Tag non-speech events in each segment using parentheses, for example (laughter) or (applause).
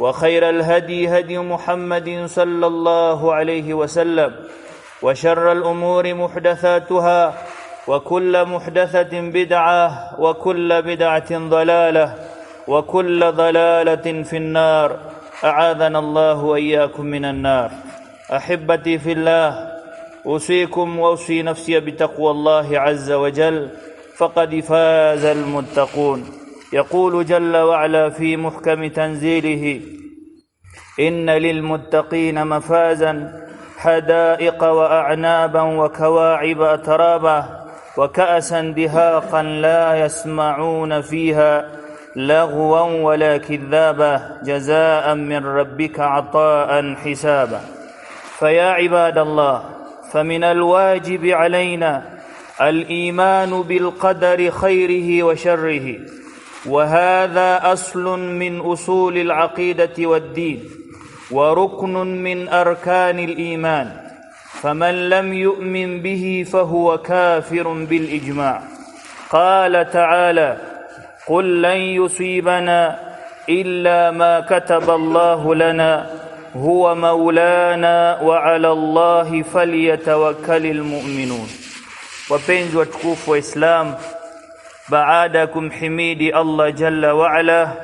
وخير الهدي هدي محمد صلى الله عليه وسلم وشر الأمور محدثاتها وكل محدثة بدعة وكل بدعة ضلالة وكل ضلالة في النار. أعاذنا الله وإياكم من النار. أحبتي في الله أوصيكم وأوصي نفسي بتقوى الله عز وجل فقد فاز المتقون. يقول جل وعلا في محكم تنزيله إن للمتقين مفازا حدائق وأعنابا وكواعب أترابا وكأسا دهاقا لا يسمعون فيها لغوا ولا كذابا جزاء من ربك عطاء حسابا. فيا عباد الله فمن الواجب علينا الإيمان بالقدر خيره وشره. وهذا أصل من أصول العقيدة والدين وركن من أركان الإيمان فمن لم يؤمن به فهو كافر بالإجماع. قال تعالى قل لن يصيبنا إلا ما كتب الله لنا هو مولانا وعلى الله فليتوكل المؤمنون. Wapenzi wa Islam baada kumhimidi Allah jalla wa ala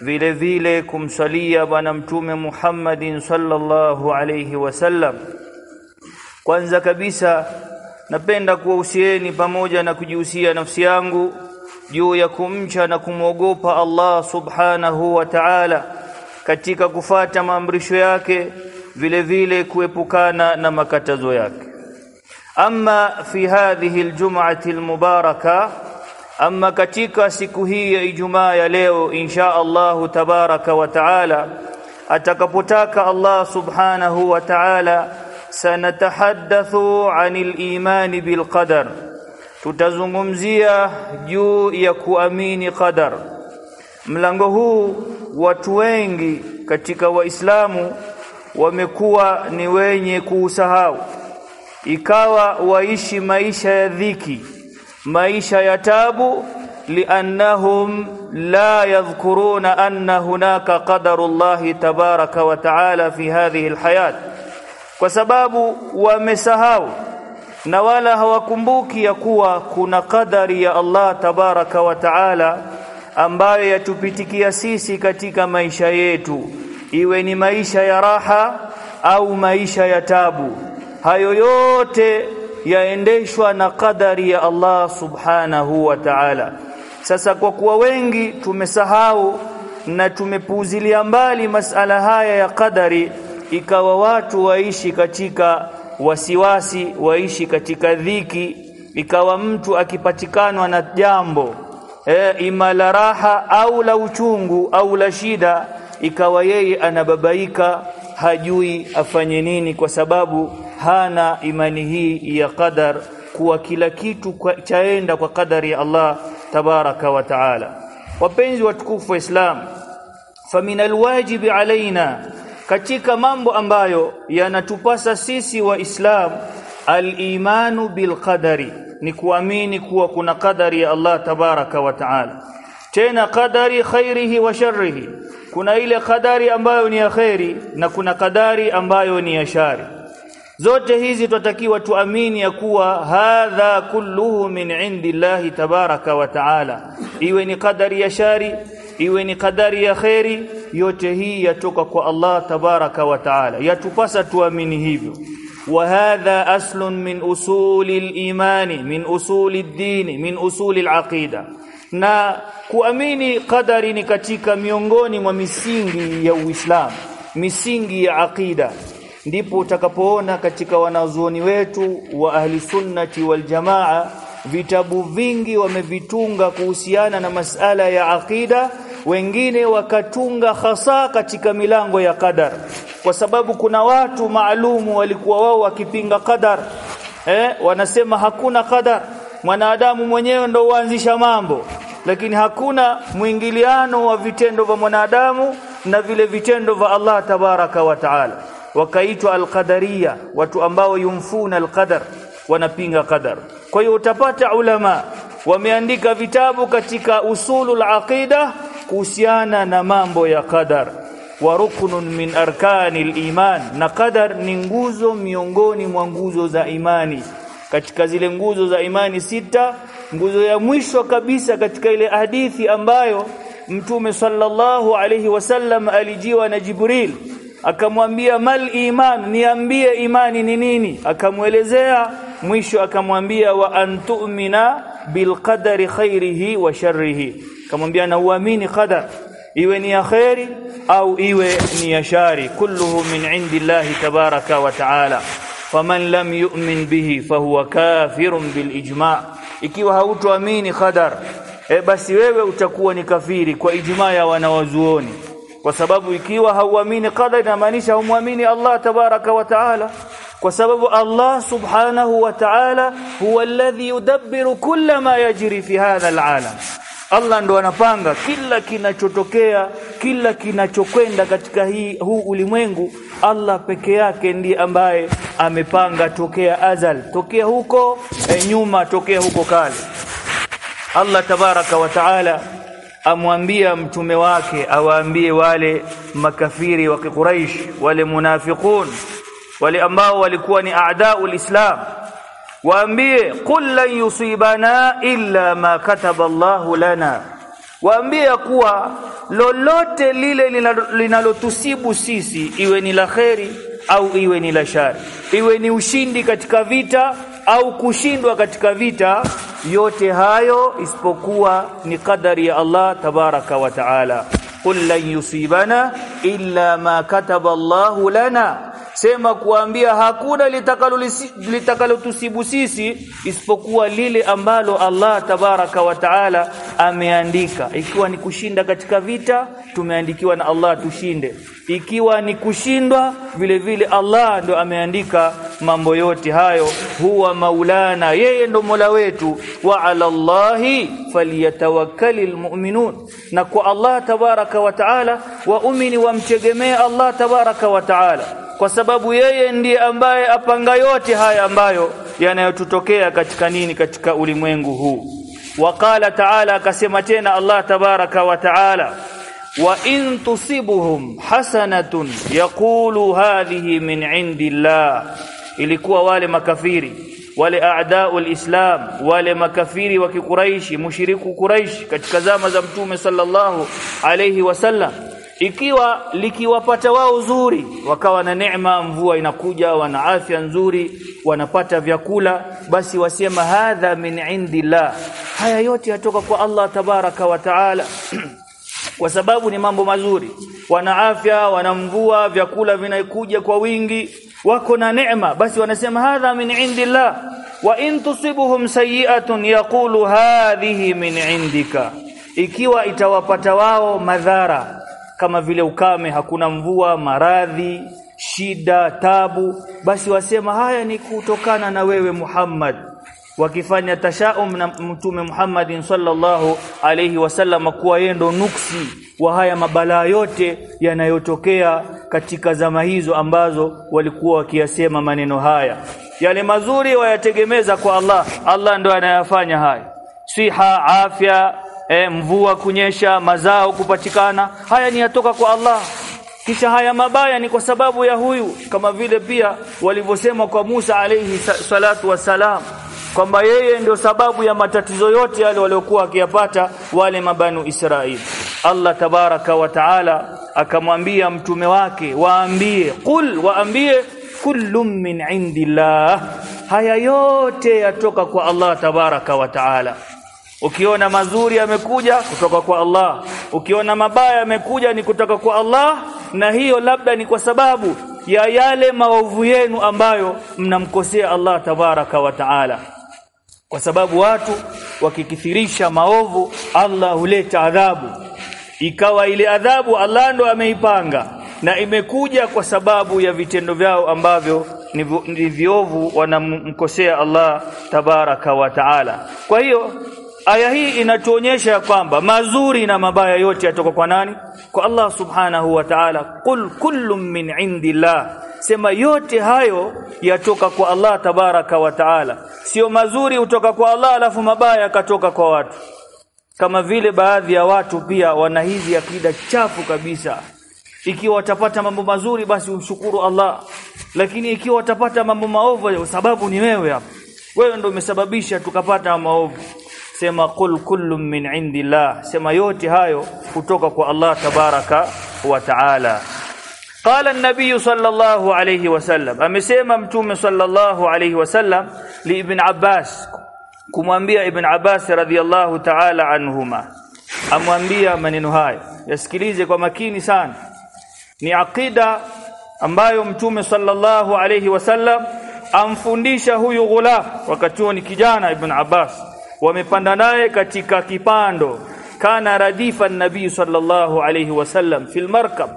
vile vile kumsalia bwana mtume Muhammadin sallallahu alayhi wasallam kwanza kabisa napenda kuwahusieni pamoja na kujihusia nafsi yangu juu ya kumcha na kumwogopa Allah subhanahu wa ta'ala katika kufata maamrisho yake vile vile kuepukana na makatazo yake. Ama fi hadhihi aljum'ati almubaraka ama katika siku hii ya Ijumaa ya leo insha Allahu tabaraka wa taala atakapotaka Allah subhanahu wa taala sanatahaddathu anil imani bil qadar. Tutazungumzia juu ya kuamini qadar. Mlango huu watu wengi katika waislamu wamekuwa ni wenye kuusahau. Ikawa waishi maisha ya dhiki maisha ya tabu liannahum la yadhkuruna anna hunaka qadarullahi tabaraka wa taala fi hadhihi alhayat. Kwa sababu wamesahau na wala hawakumbuki ya kuwa kuna kadari ya Allah tabaraka wa taala ambayo yatupitikia sisi katika maisha yetu. Iwe ni maisha ya raha au maisha ya tabu. Hayo yote yaendeshwa na kadari ya Allah subhanahu wa ta'ala. Sasa kwa kuwa wengi tumesahau na tumepuuzilia mbali masala haya ya kadari ikawa watu waishi katika wasiwasi waishi katika dhiki ikawa mtu akipatikanwa na jambo e, ima la raha au la uchungu au la shida ikawa yeye anababaika hajui afanye nini kwa sababu hana imani hii ya qadar kuwa kila kitu chaenda kwa kadari ya Allah tabaraka wa taala. Wapenzi watukufu wa Islam famin alwajibi alaina katika mambo ambayo yanatupasa sisi waislam al-imanu bilqadari ni kuamini kuwa kuna qadari ya Allah tabaraka wa taala. Tena qadari khairihi wa sharrihi kuna ile qadari ambayo ni ya khairi na kuna qadari ambayo ni ya shari zote hizi tunatakiwa tuamini ya kuwa hadha kulluhu min indillahi tabaraka wa taala iwe ni qadari ya shari iwe ni qadari ya khairi yote hii yatoka kwa Allah tabaraka wa taala yatupasa tuamini hivyo وهذا أصل من أصول الإيمان من أصول الدين من أصول العقيدة na kuamini qadari ni katika miongoni mwa misingi ya Uislamu misingi ya aqida ndipo utakapoona katika wanazuoni wetu wa ahli sunnati wal jamaa vitabu vingi wamevitunga kuhusiana na masala ya aqida wengine wakatunga hasa katika milango ya qadar. Kwa sababu kuna watu maalumu walikuwa wao wakipinga qadar eh wanasema hakuna qadar. Mwanadamu mwenyewe ndo uanzisha mambo lakini hakuna mwingiliano wa vitendo vya mwanadamu na vile vitendo vya Allah tabaraka wa taala wakaitwa alqadariya watu ambao yumfuna alqadar wanapinga qadar. Kwa hiyo utapata ulama wameandika vitabu katika usulul aqida kuhusiana na mambo ya qadar. Wa ruknun min arkanil iman na qadar ni nguzo miongoni mwa nguzo za imani. Katika zile nguzo za imani sita nguzo ya mwisho kabisa katika ile hadithi ambayo mtume sallallahu alayhi wasallam alijiwa na Jibril akamwambia mal iman niambie imani ni nini? Akamwelezea mwisho akamwambia wa antu'mina bilqadari khairihi wa sharrihi. Akamwambia na uamini qadar iwe ni ya khairi au iwe ni ya shari kulluhu min indillahi tabaraka wa taala. Faman lam yu'min bihi fahuwa kafirun bil ijma' ikiwa hautoamini qadar e basi wewe utakuwa ni kafiri kwa ijma ya wanawazuoni kwa sababu ikiwa hauamini qadar inamaanisha humwamini Allah tabaraka wa taala. Kwa sababu Allah subhanahu wa ta'ala huwa alladhi yudabbiru kulla ma yajri fi hadha alalam. Allah ndo anapanga kila kinachotokea kila kinachokwenda katika hii huu ulimwengu. Allah peke yake ndiye ambaye amepanga tokea azal. Tokea huko e, nyuma tokea huko kale. Allah tabaraka wa taala amwambia mtume wake awaambie wale makafiri wa Quraysh wale munafiqun wale ambao walikuwa ni aadaa islam waambie qul lan yusibana illa ma kataba Allahu lana. Waambie kuwa lolote lile linalotusibu sisi iwe ni la kheri au iwe ni la shari iwe ni ushindi katika vita au kushindwa katika vita yote hayo isipokuwa ni kadari ya Allah tabaraka wa taala. Qul lan yusibana illa ma kataba Allahu lana. Sema kuambia hakuna litakalotusibu sisi isipokuwa lile ambalo Allah tabaraka wa taala ameandika. Ikiwa ni kushinda katika vita tumeandikiwa na Allah tushinde. Ikiwa ni kushindwa vile vile Allah ndo ameandika mambo yote hayo huwa maulana yeye ndo mola wetu. Wa ala Allahi falyatawakkalul mu'minun na kwa Allah tabaraka wa taala waumini wamtegemee Allah tabaraka wa taala. Kwa sababu yeye ndiye ambaye apanga yote haya ambayo yanayotutokea katika nini katika ulimwengu huu. Waqala taala akasema tena Allah tabaraka wa taala wa in tusibuhum hasanatun yaqulu hadhihi min indillah ilikuwa wale makafiri wale a'daul islam wale makafiri wa kikuraishi mushiriku kuraishi katika zama za mtume sallallahu alayhi wasallam. Ikiwa likiwapata wao uzuri wakawa na neema mvua inakuja wana afya nzuri wanapata vyakula basi wasema hadha min indillah. Haya yote yatoka kwa Allah tabaraka wa taala. (clears throat) Kwa sababu ni mambo mazuri. Wana afya wana mvua vyakula vinakuja kwa wingi wako na neema basi wanasema hadha min indillah wa in tusibuhum sayi'atun yaqulu hadhihi min indika ikiwa itawapata wao madhara kama vile ukame hakuna mvua maradhi shida tabu basi wasema haya ni kutokana na wewe Muhammad wakifanya tashaum na mtume Muhammadin sallallahu alayhi wasallam kuwa yeye ndo nuksi wa haya mabalaa yote yanayotokea katika zama hizo ambazo walikuwa wakiyasema maneno haya. Yale mazuri wayategemeza kwa Allah Allah ndo anayafanya haya. Siha afya e, mvua kunyesha mazao kupatikana haya ni yatoka kwa Allah. Kisha haya mabaya ni kwa sababu ya huyu kama vile pia walivyosema kwa Musa alayhi salatu wasalam kwamba yeye ndio sababu ya matatizo yote yale waliokuwa akiyapata wale mabanu Israeli. Allah tabaraka wa taala akamwambia mtume wake waambie qul waambie kullum min indillah. Haya yote yatoka kwa Allah tabaraka wa taala. Ukiona mazuri yamekuja kutoka kwa Allah ukiona mabaya yamekuja ni kutoka kwa Allah na hiyo labda ni kwa sababu ya yale maovu yenu ambayo mnamkosea Allah tabaraka wa taala kwa sababu watu wakikithirisha maovu Allah huleta adhabu. Ikawa ile adhabu Allah ndo ameipanga na imekuja kwa sababu ya vitendo vyao ambavyo ni viovu wanamkosea Allah tabaraka wa taala. Kwa hiyo aya hii inatuonyesha kwamba mazuri na mabaya yote yatoka kwa nani? Kwa Allah subhanahu wa ta'ala. Qul kullum min indillah. Sema yote hayo yatoka kwa Allah tabaraka wa taala sio mazuri utoka kwa Allah alafu mabaya yakatoka kwa watu. Kama vile baadhi ya watu pia wana hizi akida chafu kabisa. Ikiwa watapata mambo mazuri basi umshukuru Allah. Lakini ikiwa watapata mambo maovu sababu ni wewe hapa wewe ndio umesababisha tukapata maovu. Sema qul kullum min indillah. Sema yote hayo kutoka kwa Allah tabaraka wa taala Qala an-nabiy sallallahu alayhi wasallam amesema mtume sallallahu alayhi wasallam li ibn Abbas kumwambia ibn Abbas radhiyallahu ta'ala anhuma. Amwambia maneno haya yasikilize kwa makini sana. Ni aqida ambayo mtume sallallahu alayhi wasallam amfundisha huyu ghulam wakati huo ni kijana ibn Abbas. Wamepanda naye katika kipando. Kana radifa nabii sallallahu alayhi wasallam fil markab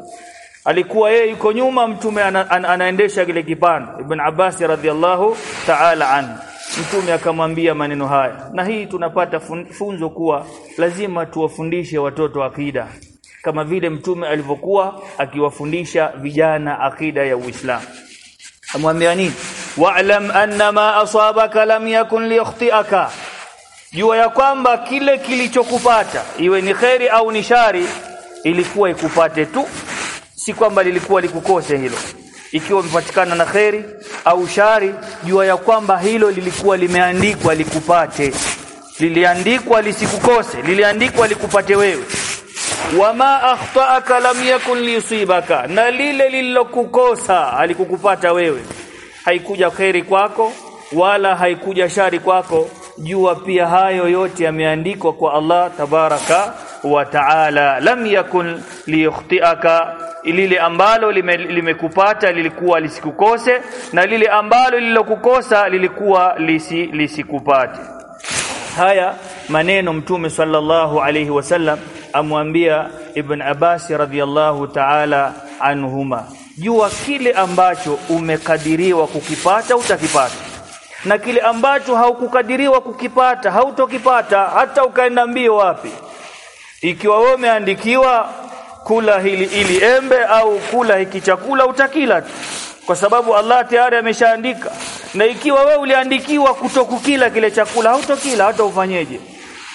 alikuwa yeye yuko nyuma mtume ana, ana, anaendesha kile kipando ibn Abbas radhiallahu ta'ala anhu. Mtume akamwambia maneno haya. Na hii tunapata funzo kuwa lazima tuwafundishe watoto akida. Kama vile mtume alivyokuwa akiwafundisha vijana akida ya Uislamu. Amwambia nini? Wa'lam anna ma asabaka lam yakun liyakhti'aka jua ya kwamba kile kilichokupata iwe ni kheri au ni shari ilikuwa ikupate tu si kwamba lilikuwa likukose hilo. Ikiwa umepatikana na kheri au shari jua ya kwamba hilo lilikuwa limeandikwa likupate. Liliandikwa lisikukose liliandikwa likupate wewe. Wama akhtaaka lam yakun liyusibaka na lile lililokukosa alikukupata wewe. Haikuja kheri kwako wala haikuja shari kwako. Jua pia hayo yote yameandikwa kwa Allah tabaraka wa taala. Lam yakun liyukhtiaka lile ambalo limekupata lime lilikuwa lisikukose na lile ambalo lilokukosa lilikuwa lisi, lisikupate. Haya maneno mtume sallallahu alayhi wasallam amwambia ibn Abbas radhiyallahu ta'ala anhuma. Jua kile ambacho umekadiriwa kukipata utakipata. Na kile ambacho haukukadiriwa kukipata hautokipata hata ukaenda mbio wapi. Ikiwa wewe umeandikiwa kula hili ili embe au kula hiki chakula utakila tu. Kwa sababu Allah tayari ameshaandika. Na ikiwa we uliandikiwa kutokukila kile chakula hautokila hata ufanyeje.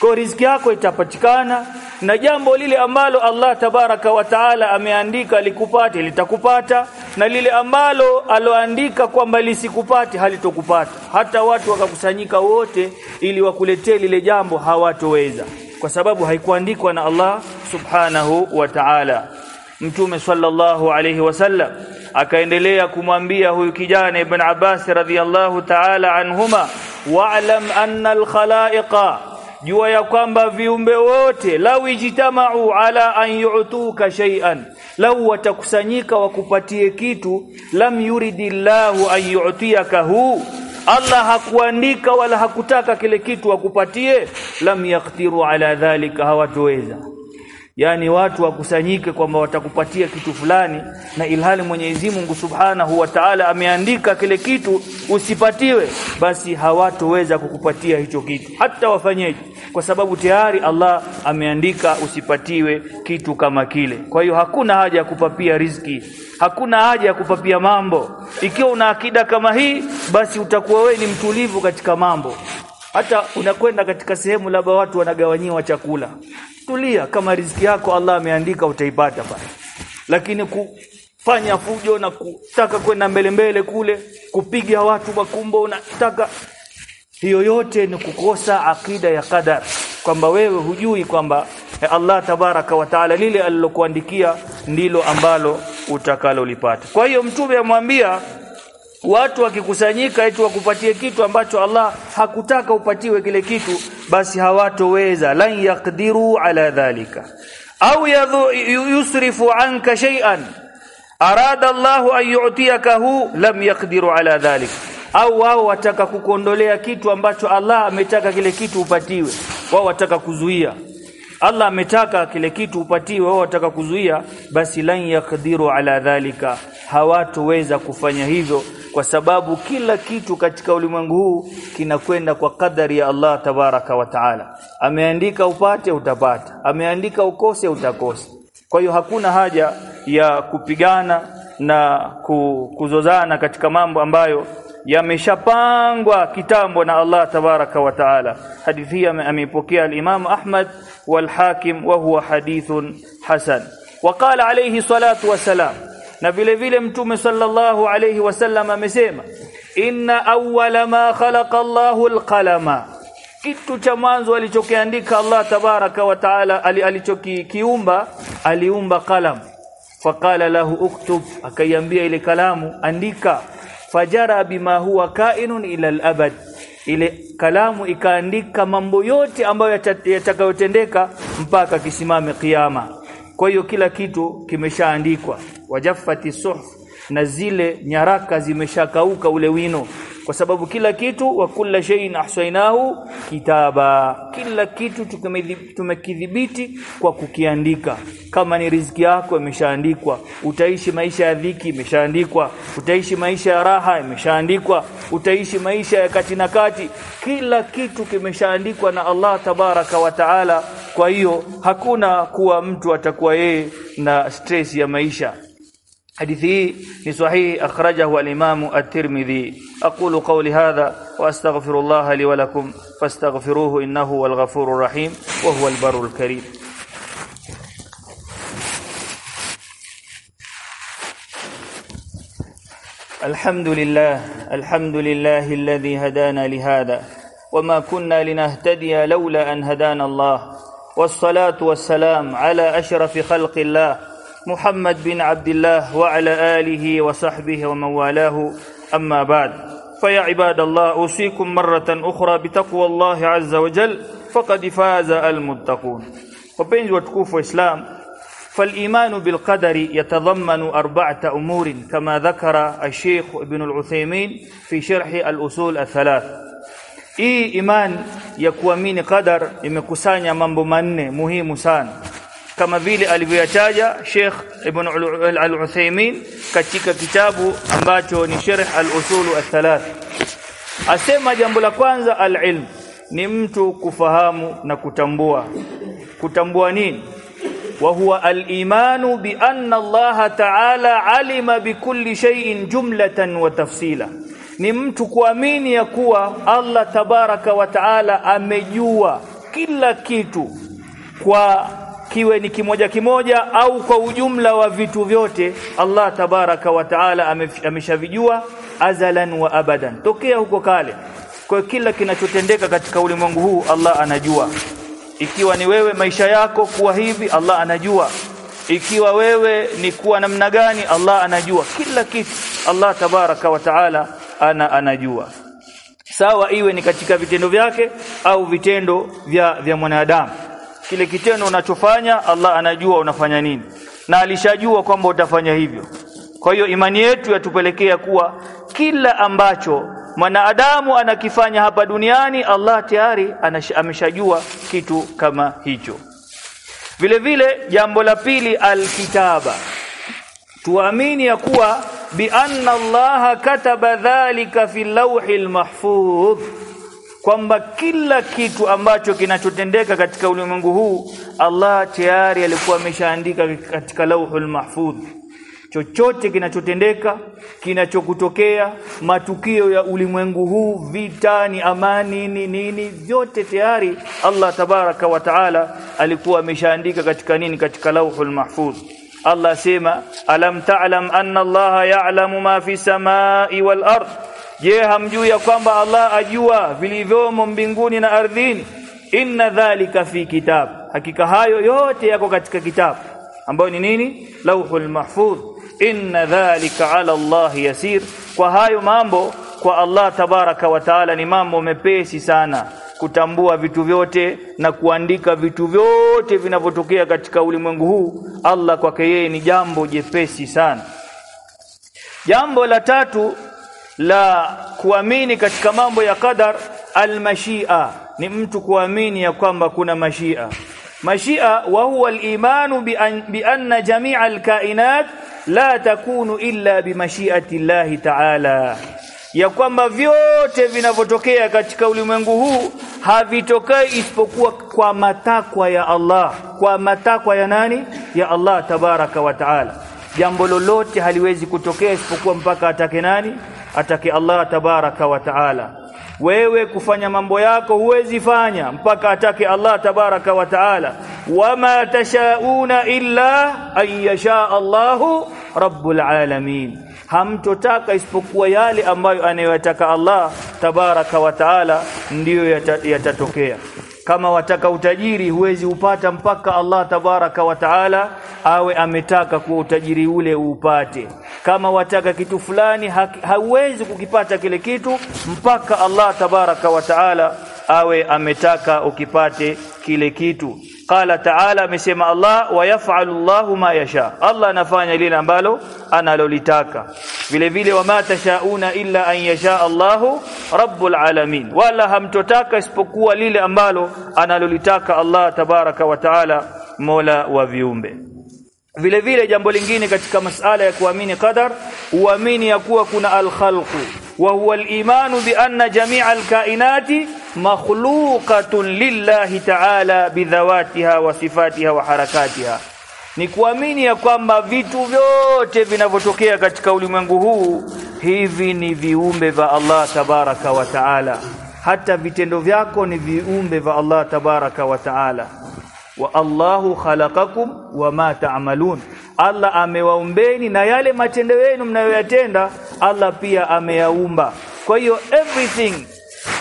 Kwa riziki yako itapatikana. Na jambo lile ambalo Allah tabaraka wa taala ameandika likupate litakupata. Na lile ambalo aloandika kwamba lisikupate halitokupata. Hata watu wakakusanyika wote ili wakuletee lile jambo hawatoweza. Kwa sababu haikuandikwa na Allah subhanahu wa ta'ala. Mtume sallallahu alayhi wasallam akaendelea kumwambia huyu kijana ibn Abbas radhiyallahu ta'ala anhuma wa'lam anna al-khalaiqa jua ya kwamba viumbe wote lau ijtamau ala an yu'tuka shay'an lau watakusanyika wakupatie kitu lam yuridillahu an yu'tiyakahu Allah hakuandika wala hakutaka kile kitu akupatie lam yaqtiru ala dhalika hawatoweza yani watu wakusanyike kwamba watakupatia kitu fulani na ilhali Mwenyezi Mungu Subhanahu wa Ta'ala ameandika kile kitu usipatiwe basi hawatoweza kukupatia hicho kitu. Hata wafanyeje? Kwa sababu tayari Allah ameandika usipatiwe kitu kama kile. Kwa hiyo hakuna haja ya kupapia riziki hakuna haja ya kupapia mambo. Ikiwa una akida kama hii basi utakuwa wewe ni mtulivu katika mambo. Hata unakwenda katika sehemu labda watu wanagawanyiwa chakula tulia kama riziki yako Allah ameandika utaipata pale. Lakini kufanya fujo na kutaka kwenda mbele mbele kule kupiga watu makumbo unataka hiyo yote ni kukosa akida ya qadar. Kwamba wewe hujui kwamba Allah tabaraka wa taala lile alilokuandikia ndilo ambalo utakalolipata. Kwa hiyo mtume amwambia watu wakikusanyika eti wakupatie kitu ambacho Allah hakutaka upatiwe kile kitu basi hawatoweza. Lan yaqdiru ala dhalika. Au yusrifu anka shay'an. Arada Allah an yu'tiyakahu lam yaqdiru ala dhalik. Au wao wataka kukondolea kitu ambacho Allah ametaka kile kitu upatiwe. Wao wataka kuzuia. Allah ametaka kile kitu upatiwe wao wataka kuzuia. Basi lan yaqdiru ala dhalika. Hawatoweza kufanya hivyo kwa sababu kila kitu katika ulimwengu huu kinakwenda kwa kadari ya Allah tabaraka wa taala. Ameandika upate utapata. Ameandika ukose utakosa kwa hiyo hakuna haja ya kupigana na kuzozana katika mambo ambayo yameshapangwa kitambo na Allah tabaraka wa taala. Hadithi hii ameipokea al-Imam Ahmad wal-Hakim wa huwa hadithun hasan. Waqala alayhi salatu wasalam na vile vile mtume sallallahu alayhi wasallam amesema inna awwala ma khalaqa Allahu al-qalama. Kitu cha mwanzo alichokiandika Allah tabaraka wa taala alichokiumba aliumba kalamu faqala lahu uktub. Akaiambia ile kalamu andika fajara bima huwa kainun ila al-abad. Ile kalamu ikaandika mambo yote ambayo yatakayotendeka mpaka kisimame kiyama. Kwa hiyo kila kitu kimeshaandikwa wajaffati suhuf na zile nyaraka zimeshakauka ule wino. Kwa sababu kila kitu wa kulla shay'in ahsaynahu kitaba. Kila kitu tumekidhibiti kwa kukiandika. Kama ni riziki yako imeshaandikwa utaishi maisha ya dhiki imeshaandikwa utaishi maisha ya raha imeshaandikwa utaishi maisha ya kati na kati. Kila kitu kimeshaandikwa na Allah tabaraka wa taala. Kwa hiyo hakuna kuwa mtu atakuwa yeye na stress ya maisha حديثي في صحيح أخرجه الإمام الترمذي. أقول قولي هذا وأستغفر الله لي ولكم فاستغفروه إنه هو الغفور الرحيم وهو البر الكريم. الحمد لله الحمد لله الذي هدانا لهذا وما كنا لنهتدي لولا أن هدانا الله والصلاة والسلام على أشرف خلق الله محمد بن عبد الله وعلى آله وصحبه ومن والاه. أما بعد فيا عباد الله أوصيكم مرة أخرى بتقوى الله عز وجل فقد فاز المتقون. وبين وتكوف إسلام فالإيمان بالقدر يتضمن أربعة أمور كما ذكر الشيخ ابن العثيمين في شرح الأصول الثلاث. hii iman ya kuamini qadar imekusanya mambo manne muhimu sana kama vile alivyoyataja Sheikh Ibn Al-Uthaymeen katika kitabu ambacho ni Sharh Al-Usul Al-Thalath asema jambo la kwanza al-ilm. Ni mtu kufahamu na kutambua. Kutambua nini? Wa huwa al-imanu bi anna Allah ta'ala alima bi kulli shay'in jumlatan wa tafsila. Ni mtu kuamini ya kuwa Allah tabaraka wa taala amejua kila kitu kwa kiwe ni kimoja kimoja au kwa ujumla wa vitu vyote Allah tabaraka wa taala ameshavijua azalan wa abadan. Tokea huko kale. Kwa kila kinachotendeka katika ulimwengu huu Allah anajua. Ikiwa ni wewe maisha yako kuwa hivi Allah anajua. Ikiwa wewe ni kuwa namna gani Allah anajua. Kila kitu Allah tabaraka wa taala ana anajua. Sawa iwe ni katika vitendo vyake au vitendo vya vya mwanadamu kile kitendo unachofanya Allah anajua unafanya nini. Na alishajua kwamba utafanya hivyo. Kwa hiyo imani yetu yatupelekea kuwa kila ambacho mwanadamu anakifanya hapa duniani Allah tayari ameshajua kitu kama hicho. Vile vile jambo la pili alkitaba. Tuamini ya kuwa bi anna Allah kataba dhalika fi lawhil mahfudh kwamba kila kitu ambacho kinachotendeka katika ulimwengu huu Allah tayari alikuwa ameshaandika katika lauhul mahfudh. Chochote kinachotendeka kinachokutokea matukio ya ulimwengu huu vita ni amani ni nini vyote tayari Allah tabaraka wa taala alikuwa ameshaandika katika nini katika lauhul mahfudh. Allah sema alam ta'lam anna Allah ya'lamu ma fi samai wal ard je hamjui ya kwamba Allah ajua vilivyomo mbinguni na ardhini? Inna dhalika fi kitab. Hakika hayo yote yako katika kitabu ambayo ni nini? Lauhul mahfuz. Inna dhalika ala Allah yasir. Kwa hayo mambo kwa Allah tabaraka wa taala ni mambo mepesi sana. Kutambua vitu vyote na kuandika vitu vyote vinavyotokea katika ulimwengu huu Allah kwake yeye ni jambo jepesi sana. Jambo la tatu la kuamini katika mambo ya qadar almashia. Ni mtu kuamini ya kwamba kuna mashia. Mashia wa huwa al-imanu bi, an, anna jami'a al-kainat la takunu illa bi mashiati Allah ta'ala. Ya kwamba vyote vinavyotokea katika ulimwengu huu havitokei isipokuwa kwa matakwa ya Allah. Kwa matakwa ya nani? Ya Allah tabaraka wa taala. Jambo lolote haliwezi kutokea isipokuwa mpaka atake nani atake Allah tabaraka wa taala. Wewe kufanya mambo yako huwezi fanya mpaka atake Allah tabaraka wa taala. Wama tashauna illa an yasha Allahu rabbul alamin. Hamtotaka isipokuwa yale ambayo anayotaka Allah tabaraka wa taala ndiyo yatatokea. yata kama wataka utajiri huwezi upata mpaka Allah tabaraka wa taala awe ametaka kuwa utajiri ule upate kama wataka kitu fulani hauwezi kukipata kile kitu mpaka Allah tabaraka wa taala awe ametaka ukipate kile kitu qala taala amesema Allah wa yaf'alu Allahu ma yasha. Allah anafanya lile ambalo analolitaka. Vile vile wama tashauna illa an yasha Allahu rabbul alamin. Wala hamtotaka isipokuwa lile ambalo analolitaka Allah tabaraka wa taala mola wa viumbe. Vile vile jambo lingine katika masala ya kuamini qadar uamini ya kuwa kuna al-khalqu wa huwa al-imanu bi anna jami'a al-kainati makhluqatun lillahi ta'ala bidhawatiha wa sifatiha wa harakatiha. Ni kuamini ya kwamba vitu vyote vinavyotokea katika ulimwengu huu hivi ni viumbe vya Allah tabaraka wa taala. Hata vitendo vyako ni viumbe vya Allah tabaraka wa taala. Wa Allahu khalaqakum wama ta'malun. Allah amewaumbeni na yale matendo yenu mnayoyatenda Allah pia ameyaumba. Kwa hiyo everything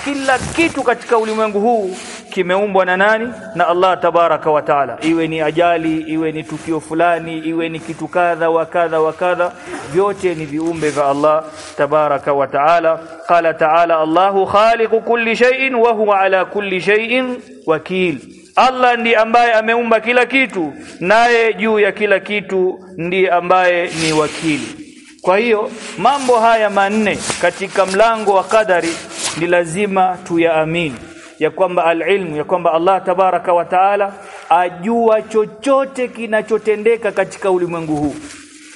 kila kitu katika ulimwengu huu kimeumbwa na nani? Na Allah tabaraka wa taala. Iwe ni ajali iwe ni tukio fulani iwe ni kitu kadha wa kadha wa kadha vyote ni viumbe vya Allah tabaraka wa taala. Qala taala Allahu khaliqu kulli shay'in wa huwa ala kulli shay'in wakil. Allah ndiye ambaye ameumba kila kitu naye juu ya kila kitu ndiye ambaye ni wakili. Kwa hiyo mambo haya manne katika mlango wa kadari ni lazima tuyaamini ya kwamba alilmu ya kwamba Allah tabaraka wa taala ajua chochote kinachotendeka katika ulimwengu huu.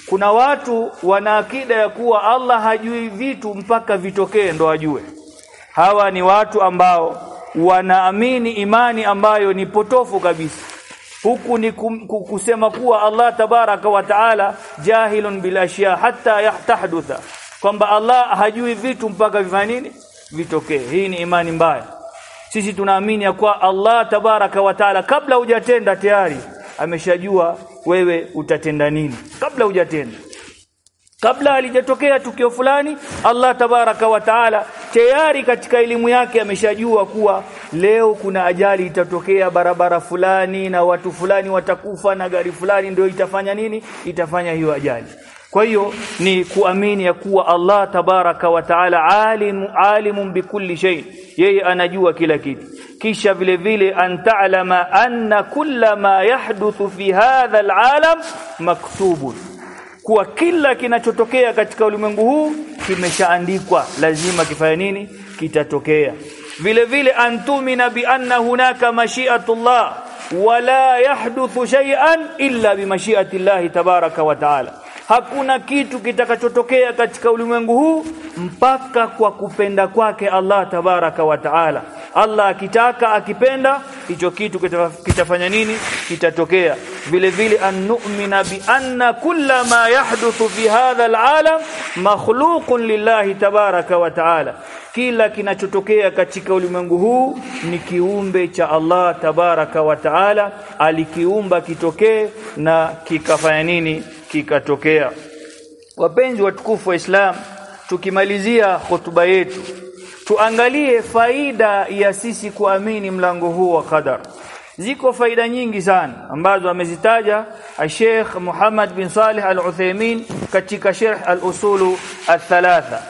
Kuna watu wana akida ya kuwa Allah hajui vitu mpaka vitokee ndo ajue. Hawa ni watu ambao wanaamini imani ambayo ni potofu kabisa. Huku ni kusema kuwa Allah tabaraka wa taala jahilun bil ashya hatta yahtahdutha kwamba Allah hajui vitu mpaka vifanye nini vitokee hii ni imani mbaya. Sisi tunaamini ya kuwa Allah tabaraka wa taala kabla hujatenda tayari ameshajua wewe utatenda nini. Kabla hujatenda. Kabla alijatokea tukio fulani Allah tabaraka wa taala tayari katika elimu yake ameshajua kuwa leo kuna ajali itatokea barabara fulani na watu fulani watakufa na gari fulani ndio itafanya nini? Itafanya hiyo ajali kwa hiyo ni kuamini ya kuwa Allah tabaraka wa taala alimu alimun bikulli shay yeye anajua kila kitu. Kisha vile vile antaalama anna kulla ma yahduthu fi hadha alalam maktubun. Kuwa kila kinachotokea katika ulimwengu huu kimeshaandikwa lazima kifanye nini? Kitatokea. Vile vile antumina bi anna hunaka mashiatullah wala yahduthu shay'an illa bimashiati llahi tabaraka wa taala hakuna kitu kitakachotokea katika ulimwengu huu mpaka kwa kupenda kwake Allah tabaraka wa taala. Allah akitaka akipenda hicho kitu kitafanya nini? Kitatokea. Vile vile annu'mina bi anna kulla ma yahduthu fi hadha alalam makhluqun lillahi tabaraka wa taala. Kila kinachotokea katika ulimwengu huu ni kiumbe cha Allah tabaraka wa taala alikiumba kitokee na kikafanya nini kikatokea. Wapenzi watukufu wa Islam tukimalizia hotuba yetu tuangalie faida ya sisi kuamini mlango huu wa qadar. Ziko faida nyingi sana ambazo amezitaja Sheikh Muhammad bin saleh Al-Uthaymeen katika Sharh Al-Usulu Al-Thalatha.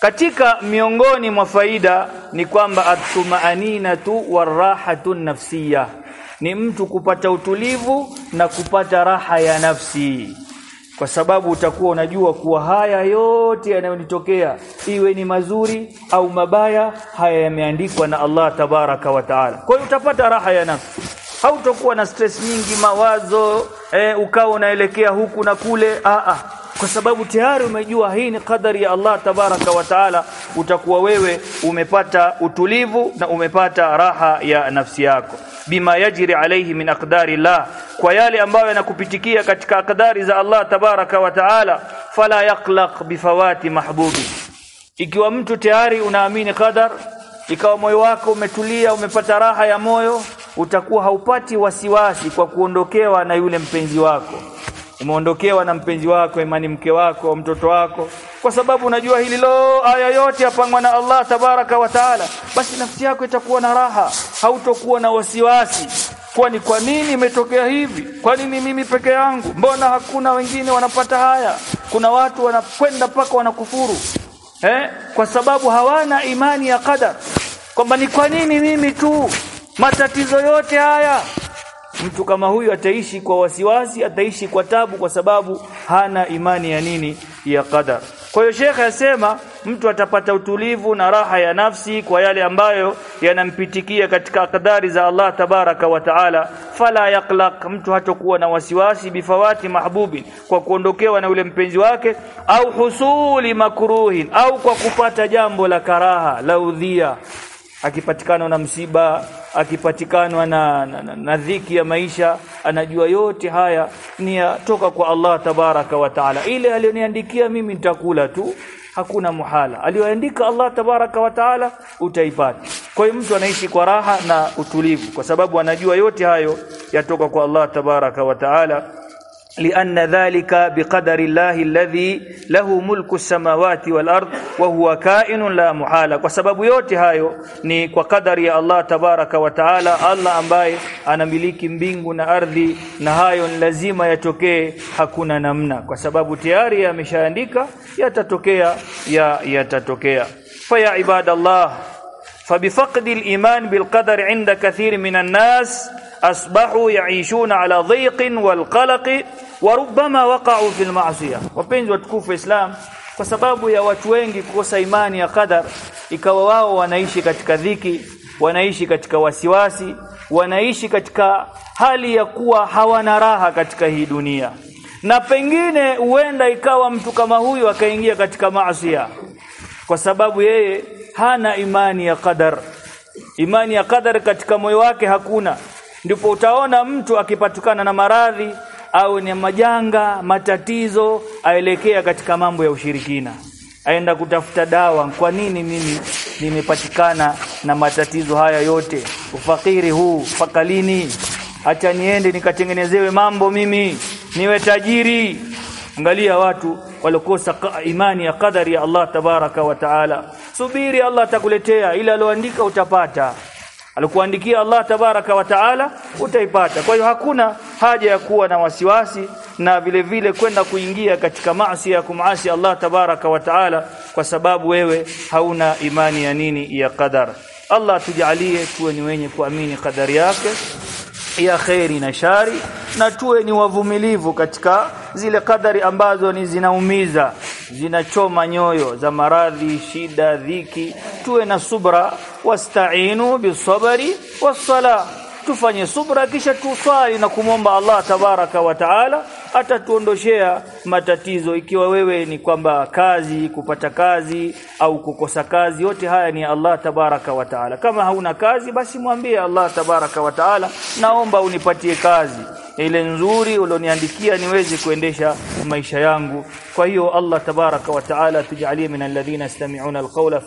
Katika miongoni mwa faida ni kwamba atumaninatu warahatu nafsiya ni mtu kupata utulivu na kupata raha ya nafsi kwa sababu utakuwa unajua kuwa haya yote yanayonitokea iwe ni mazuri au mabaya haya yameandikwa na Allah tabaraka wa taala. Kwa hiyo utapata raha ya nafsi. Hautakuwa na stress nyingi mawazo eh, ukawa unaelekea huku na kule a a kwa sababu tayari umejua hii ni kadari ya Allah tabaraka wa taala utakuwa wewe umepata utulivu na umepata raha ya nafsi yako. Bima yajri alayhi min aqdari la kwa yale ambayo yanakupitikia katika akdari za Allah tabaraka wa taala fala yaqlaq bifawati mahbubi. Ikiwa mtu tayari unaamini qadar ikawa moyo wako umetulia umepata raha ya moyo utakuwa haupati wasiwasi kwa kuondokewa na yule mpenzi wako umeondokewa na mpenzi wako imani mke wako mtoto wako. Kwa sababu unajua hili lo aya yote yapangwa na Allah tabaraka wa taala basi nafsi yako itakuwa na raha hautokuwa na wasiwasi. Kwani kwa nini imetokea hivi? Kwa nini mimi peke yangu? Mbona hakuna wengine wanapata haya? Kuna watu wanakwenda paka wanakufuru. Eh? Kwa sababu hawana imani ya qadar. Kwamba ni kwa nini mimi tu? Matatizo yote haya mtu kama huyu ataishi kwa wasiwasi ataishi kwa tabu kwa sababu hana imani ya nini? Ya qadar. Kwa hiyo shekhe asema mtu atapata utulivu na raha ya nafsi kwa yale ambayo yanampitikia katika kadari za Allah tabaraka wa taala. Fala yaqlaq mtu hatakuwa na wasiwasi bifawati mahbubin kwa kuondokewa na yule mpenzi wake au husuli makruhin au kwa kupata jambo la karaha la udhia akipatikana na msiba akipatikana na, na, na, na dhiki ya maisha anajua yote haya ni toka kwa Allah tabaraka wa taala. Ile aliyoniandikia mimi nitakula tu hakuna muhala. Aliyoandika Allah tabaraka wa taala utaipata. Kwa hiyo mtu anaishi kwa raha na utulivu kwa sababu anajua yote hayo yatoka kwa Allah tabaraka wa taala lianna dhalika biqadari llahi alladhi lahu mulku samawati wal ard wa huwa kainun la muhala kwa sababu yote hayo ni kwa kadari ya Allah tabaraka wa taala. Allah ambaye anamiliki mbingu na ardhi na hayo ni lazima yatokee hakuna namna. Kwa sababu tayari ameshaandika yatatokea ya yatatokea. Fa ya ibadallah فبفقد الإيمان بالقدر عند كثير من الناس أصبحوا يعيشون على ضيق والقلق وربما وقعوا في المعصية wapenzi watukufu Islam kwa sababu ya watu wengi kukosa imani ya qadar ikawa wao wanaishi katika dhiki wanaishi katika wasiwasi wanaishi katika hali ya kuwa hawana raha katika hii dunia na pengine huenda ikawa mtu kama huyu akaingia katika maasiya kwa sababu yeye hana imani ya qadar. Imani ya qadar katika moyo wake hakuna. Ndipo utaona mtu akipatikana na maradhi au ni majanga matatizo aelekea katika mambo ya ushirikina. Aenda kutafuta dawa kwa nini mimi nimepatikana na matatizo haya yote? Ufakiri huu fakalini acha niende nikatengenezewe mambo mimi niwe tajiri angalia watu waliokosa imani ya kadari ya Allah tabaraka wa taala. Subiri Allah atakuletea ile aloandika utapata. Alikuandikia Allah tabaraka wa taala utaipata. Kwa hiyo hakuna haja ya kuwa na wasiwasi na vile vile kwenda kuingia katika maasi ya kumasi Allah tabaraka wa taala kwa sababu wewe hauna imani ya nini ya qadar Allah tujalie tuwe ni wenye kuamini kadari yake ya khairi na shari na tuwe ni wavumilivu katika zile kadari ambazo ni zinaumiza zinachoma nyoyo za maradhi shida dhiki. Tuwe na subra wasta'inu bisabri wassala tufanye subra kisha tusali na kumomba Allah tabaraka wa taala atatuondoshea matatizo ikiwa wewe ni kwamba kazi kupata kazi au kukosa kazi yote haya ni Allah tabaraka wa taala. Kama hauna kazi basi mwambie Allah tabaraka wa taala naomba unipatie kazi. Ile nzuri ulioniandikia niweze kuendesha maisha yangu. Kwa hiyo Allah tabaraka wa taala tujalie min alladhina yastami'una alqawla